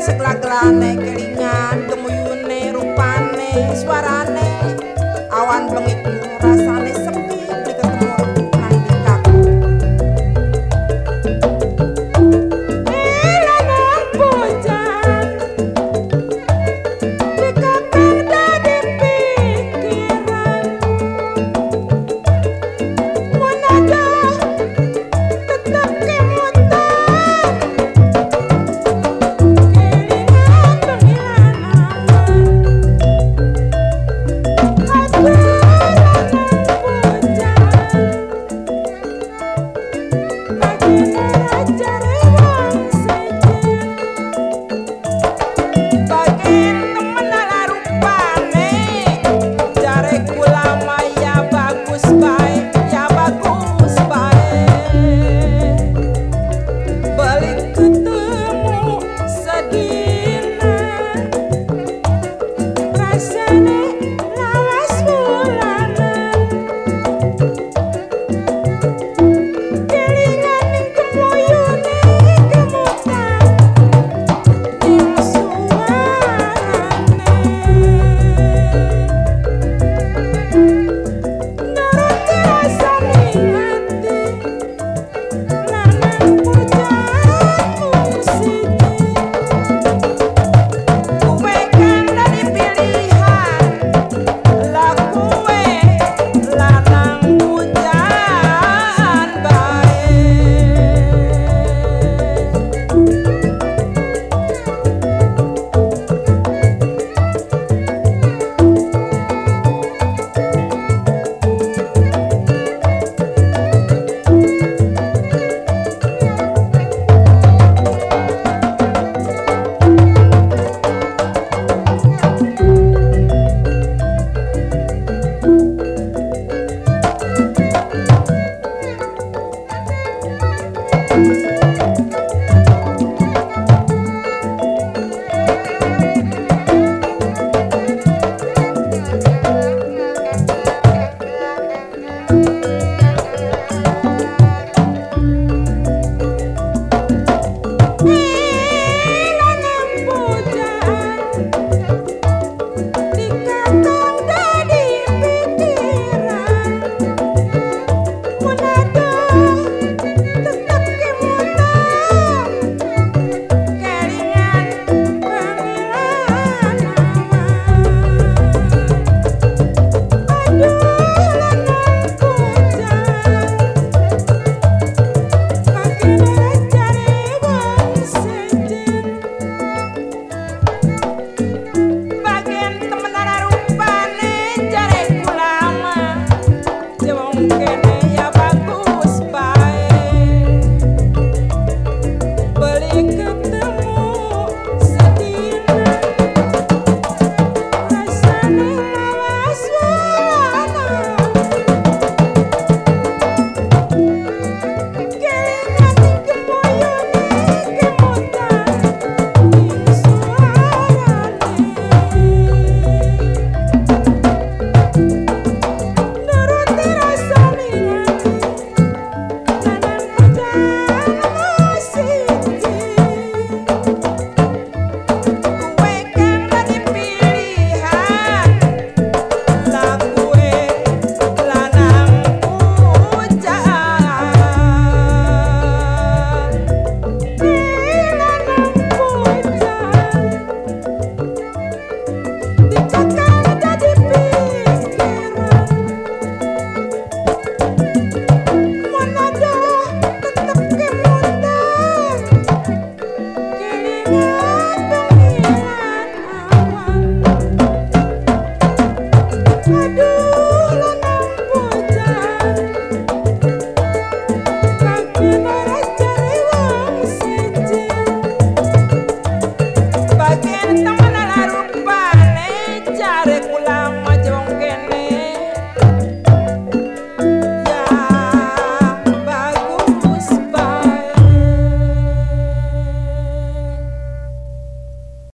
sekelang-kelane kelingan I do.